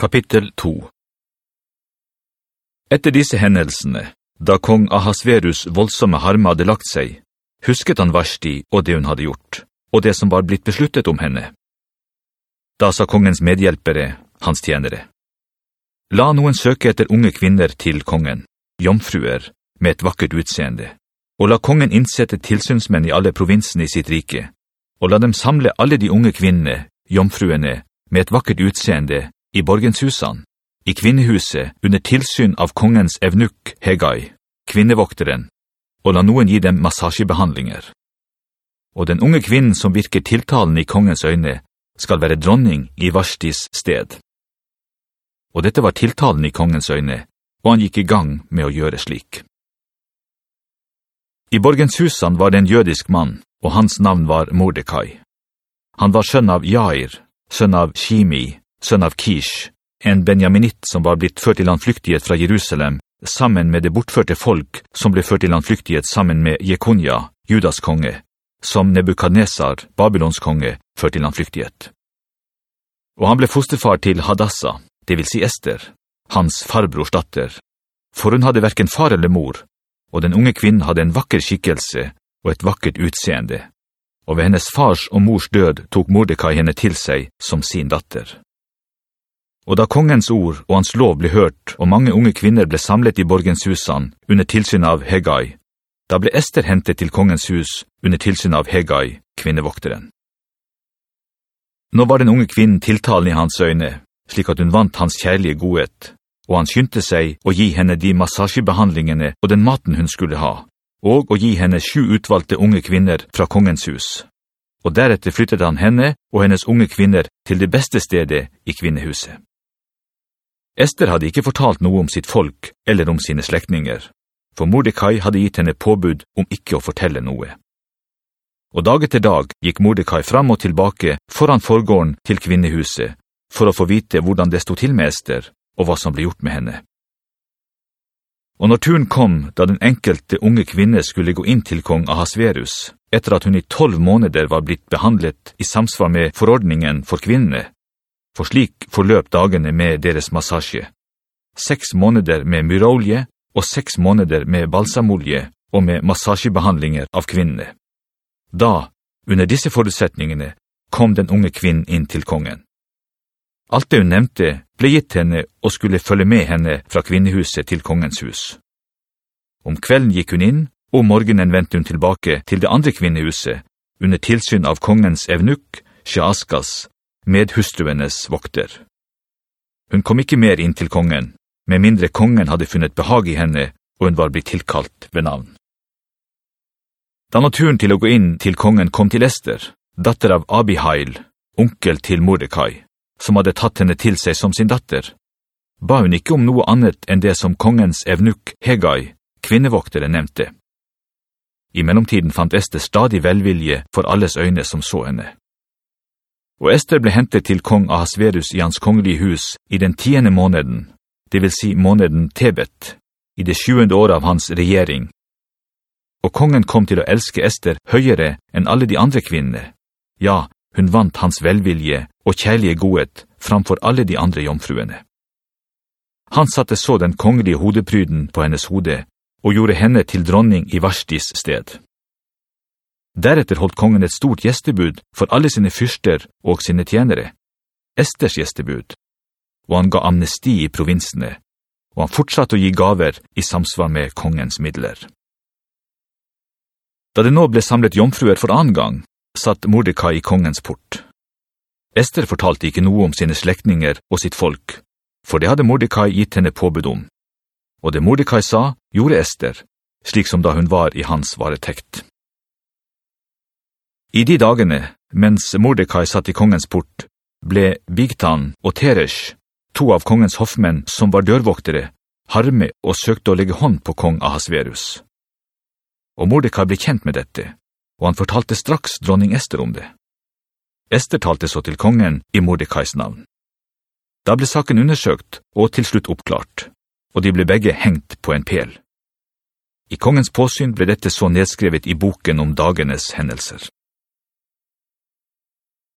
Kapittel 2 Etter disse hendelsene, da kong Ahasverus voldsomme harme hadde lagt seg, husket han Vashti og det hun hadde gjort, og det som var blitt besluttet om henne. Da sa kongens medhjelpere, hans tjenere, «La noen søke etter unge kvinner til kongen, jomfruer, med et vakkert utseende, og la kongen innsette tilsynsmenn i alle provinsene i sitt rike, og la dem samle alle de unge kvinnene, jomfruene, med et vakkert utseende i borgenshusene, i kvinnehuset under tilsyn av kongens evnuk Hegai, kvinnevokteren, og la noen gi dem massasjebehandlinger. Og den unge kvinnen som virker tiltalen i kongens øyne skal være dronning i Varstis sted. Og dette var tiltalen i kongens øyne, og han gikk i gang med å gjøre slik. I borgenshusene var det en jødisk mann, og hans navn var Mordecai. Han var sønn av Jair, sønn av Shimi, sønn av Kish, en benjaminitt som var blitt ført i landflyktighet fra Jerusalem, sammen med det bortførte folk som ble ført i landflyktighet sammen med Jekonja, Judas konge, som Nebukadnesar, Babylons konge, ført i landflyktighet. Og han ble fosterfar til Hadassa, det vil si Ester, hans farbrors datter, for hun hadde hverken far eller mor, og den unge kvinnen hadde en vakker skikkelse og et vakkert utseende, og ved hennes fars og mors død tok Mordecai henne til seg som sin datter. Og da kongens ord og hans lov ble hørt, og mange unge kvinner ble samlet i borgens husene, under tilsyn av Hegai, da ble Ester hentet til kongens hus under tilsyn av Hegai, kvinnevokteren. Nå var den unge kvinnen tiltalen i hans øyne, slik at hun vant hans kjærlige godhet, og han skyndte seg å gi henne de massasjebehandlingene og den maten hun skulle ha, og å gi henne sju utvalgte unge kvinner fra kongens hus. Og deretter flyttet han henne og hennes unge kvinner til det beste stedet i kvinnehuset. Esther hadde ikke fortalt noe om sitt folk eller om sine slektninger, for Mordecai hadde gitt henne påbud om ikke å fortelle noe. Og dag etter dag gikk Mordecai fram og tilbake foran forgården til kvinnehuset, for å få vite hvordan det stod til med Ester, og hva som ble gjort med henne. Og når turen kom, da den enkelte unge kvinne skulle gå inn til kong Ahasverus, etter at hun i tolv måneder var blitt behandlet i samsvar med forordningen for kvinnene, for slik forløp dagene med deres massasje. Seks måneder med myrolje og seks måneder med balsamolje og med massasjebehandlinger av kvinnene. Da, under disse forutsetningene, kom den unge kvinnen inn til kongen. Alt det hun nevnte ble gitt henne og skulle følge med henne fra kvinnehuset til kongens hus. Om kvelden gikk hun inn, og morgenen vendte hun tilbake til det andre kvinnehuset, under tilsyn av kongens evnuk, Shaaskas, med hustruenes vokter. Hun kom ikke mer inn til kongen, med mindre kongen hadde funnet behag i henne, og hun var blitt tilkalt ved navn. Da naturen til å gå inn til kongen kom til Ester, datter av Abihail, onkel til Mordecai, som hadde tatt henne til seg som sin datter, ba hun ikke om noe annet enn det som kongens evnuk Hegai, kvinnevoktere, nevnte. I mellomtiden fant Ester stadig velvilje for alles øyne som så henne. Og Ester ble hentet til kong Ahasverus i hans kongelige hus i den tiende måneden, det vil si måneden Tebet, i det sjuende året av hans regjering. Og kongen kom til å elske Ester høyere enn alle de andre kvinnene. Ja, hun vant hans velvilje og kjærlige godhet framfor alle de andre jomfruene. Han satte så den kongelige hodepryden på hennes hode og gjorde henne til dronning i Varstis sted. Deretter holdt kongen et stort gjestebud for alle sine fyrster og sine tjenere, Esters gjestebud, og han ga amnesti i provinsene, og han fortsatte å gi gaver i samsvar med kongens midler. Da det nå ble samlet jomfruer for annen gang, satt Mordecai i kongens port. Ester fortalte ikke noe om sine slektinger og sitt folk, for det hadde Mordecai gitt henne påbud om. Og det Mordecai sa, gjorde Ester, slik som da hun var i hans varetekt. I de dagene, mens Mordecai satt i kongens port, ble Bigtan og Teresh, to av kongens hoffmenn som var dørvoktere, harme og søkte å legge hånd på kong Ahasverus. Og Mordecai ble kjent med dette, og han fortalte straks dronning Ester om det. Ester talte så til kongen i Mordecais navn. Da ble saken undersøkt og til slutt oppklart, og de ble begge hengt på en pel. I kongens påsyn ble dette så nedskrevet i boken om dagenes hendelser.